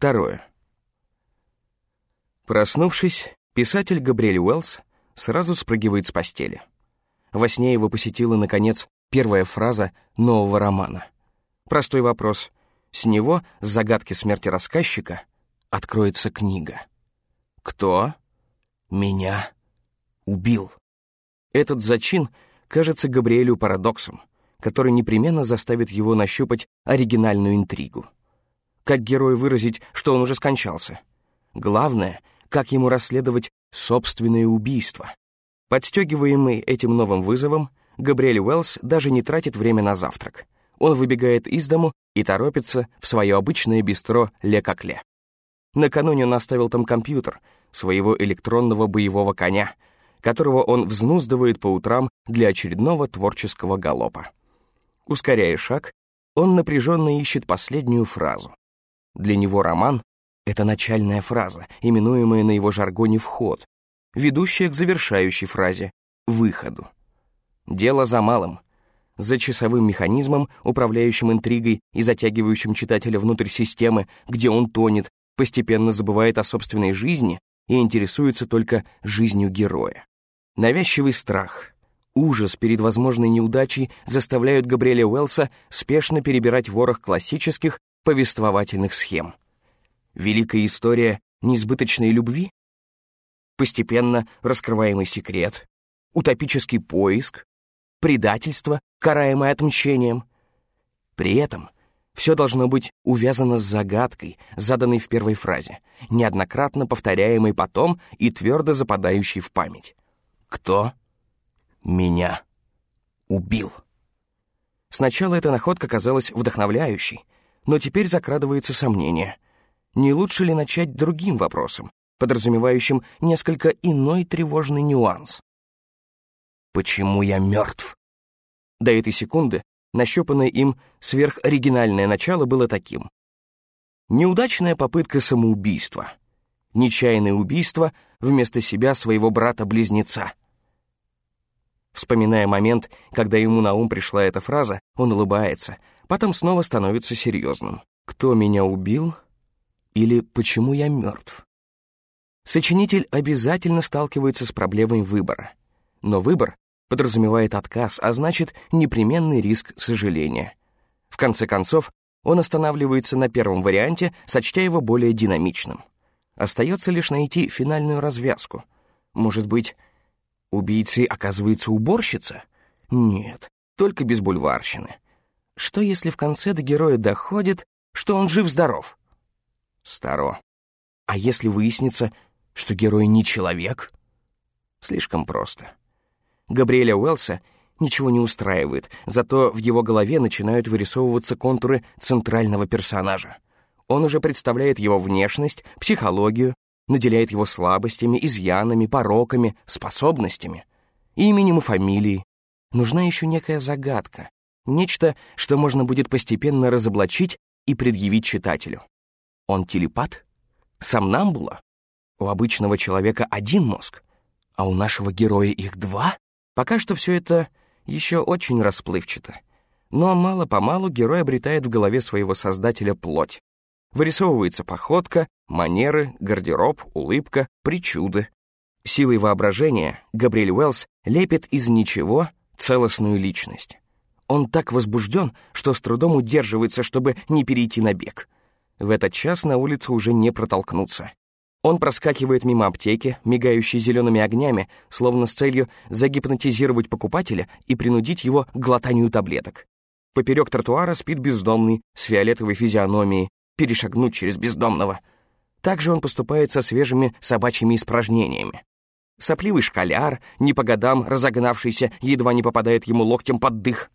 Второе. Проснувшись, писатель Габриэль Уэллс сразу спрыгивает с постели. Во сне его посетила, наконец, первая фраза нового романа. Простой вопрос. С него, с загадки смерти рассказчика, откроется книга. Кто меня убил? Этот зачин кажется Габриэлю парадоксом, который непременно заставит его нащупать оригинальную интригу. Как герой выразить, что он уже скончался? Главное, как ему расследовать собственное убийство. Подстегиваемый этим новым вызовом, Габриэль Уэллс даже не тратит время на завтрак. Он выбегает из дому и торопится в свое обычное бистро Ле Кокле. Накануне он оставил там компьютер, своего электронного боевого коня, которого он взнуздывает по утрам для очередного творческого галопа. Ускоряя шаг, он напряженно ищет последнюю фразу. Для него роман — это начальная фраза, именуемая на его жаргоне «вход», ведущая к завершающей фразе «выходу». Дело за малым. За часовым механизмом, управляющим интригой и затягивающим читателя внутрь системы, где он тонет, постепенно забывает о собственной жизни и интересуется только жизнью героя. Навязчивый страх, ужас перед возможной неудачей заставляют Габриэля Уэллса спешно перебирать ворох классических повествовательных схем. Великая история неизбыточной любви? Постепенно раскрываемый секрет, утопический поиск, предательство, караемое отмщением. При этом все должно быть увязано с загадкой, заданной в первой фразе, неоднократно повторяемой потом и твердо западающей в память. Кто меня убил? Сначала эта находка казалась вдохновляющей, но теперь закрадывается сомнение. Не лучше ли начать другим вопросом, подразумевающим несколько иной тревожный нюанс? Почему я мертв? До этой секунды нащупанное им сверхоригинальное начало было таким. Неудачная попытка самоубийства. Нечаянное убийство вместо себя своего брата-близнеца. Вспоминая момент, когда ему на ум пришла эта фраза, он улыбается, потом снова становится серьезным. «Кто меня убил?» или «Почему я мертв?» Сочинитель обязательно сталкивается с проблемой выбора. Но выбор подразумевает отказ, а значит, непременный риск сожаления. В конце концов, он останавливается на первом варианте, сочтя его более динамичным. Остается лишь найти финальную развязку. Может быть, убийцей оказывается уборщица? Нет, только без бульварщины. Что если в конце до героя доходит, что он жив-здоров? Старо. А если выяснится, что герой не человек? Слишком просто. Габриэля Уэллса ничего не устраивает, зато в его голове начинают вырисовываться контуры центрального персонажа. Он уже представляет его внешность, психологию, наделяет его слабостями, изъянами, пороками, способностями, именем и фамилией. Нужна еще некая загадка, нечто, что можно будет постепенно разоблачить и предъявить читателю. Он телепат? Сомнамбула? У обычного человека один мозг, а у нашего героя их два? Пока что все это еще очень расплывчато. Но мало-помалу герой обретает в голове своего создателя плоть. Вырисовывается походка, манеры, гардероб, улыбка, причуды. Силой воображения Габриэль Уэллс лепит из ничего целостную личность. Он так возбужден, что с трудом удерживается, чтобы не перейти на бег. В этот час на улицу уже не протолкнуться. Он проскакивает мимо аптеки, мигающей зелеными огнями, словно с целью загипнотизировать покупателя и принудить его к глотанию таблеток. Поперек тротуара спит бездомный, с фиолетовой физиономией, перешагнуть через бездомного. Также он поступает со свежими собачьими испражнениями. Сопливый школяр, не по годам разогнавшийся, едва не попадает ему локтем под дых.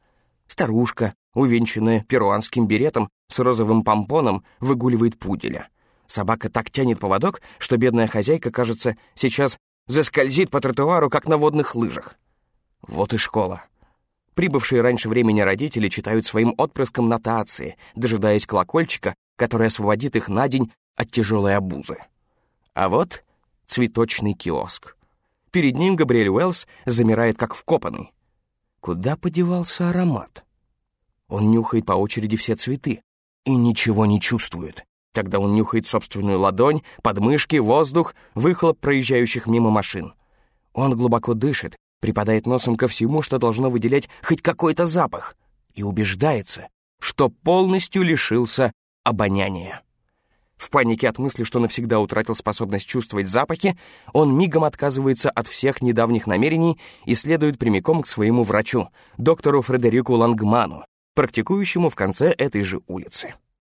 Старушка, увенчанная перуанским беретом с розовым помпоном, выгуливает пуделя. Собака так тянет поводок, что бедная хозяйка, кажется, сейчас заскользит по тротуару, как на водных лыжах. Вот и школа. Прибывшие раньше времени родители читают своим отпрыском нотации, дожидаясь колокольчика, который освободит их на день от тяжелой обузы. А вот цветочный киоск. Перед ним Габриэль Уэллс замирает как вкопанный. Куда подевался аромат? Он нюхает по очереди все цветы и ничего не чувствует. Тогда он нюхает собственную ладонь, подмышки, воздух, выхлоп проезжающих мимо машин. Он глубоко дышит, припадает носом ко всему, что должно выделять хоть какой-то запах, и убеждается, что полностью лишился обоняния. В панике от мысли, что навсегда утратил способность чувствовать запахи, он мигом отказывается от всех недавних намерений и следует прямиком к своему врачу, доктору Фредерику Лангману, практикующему в конце этой же улицы.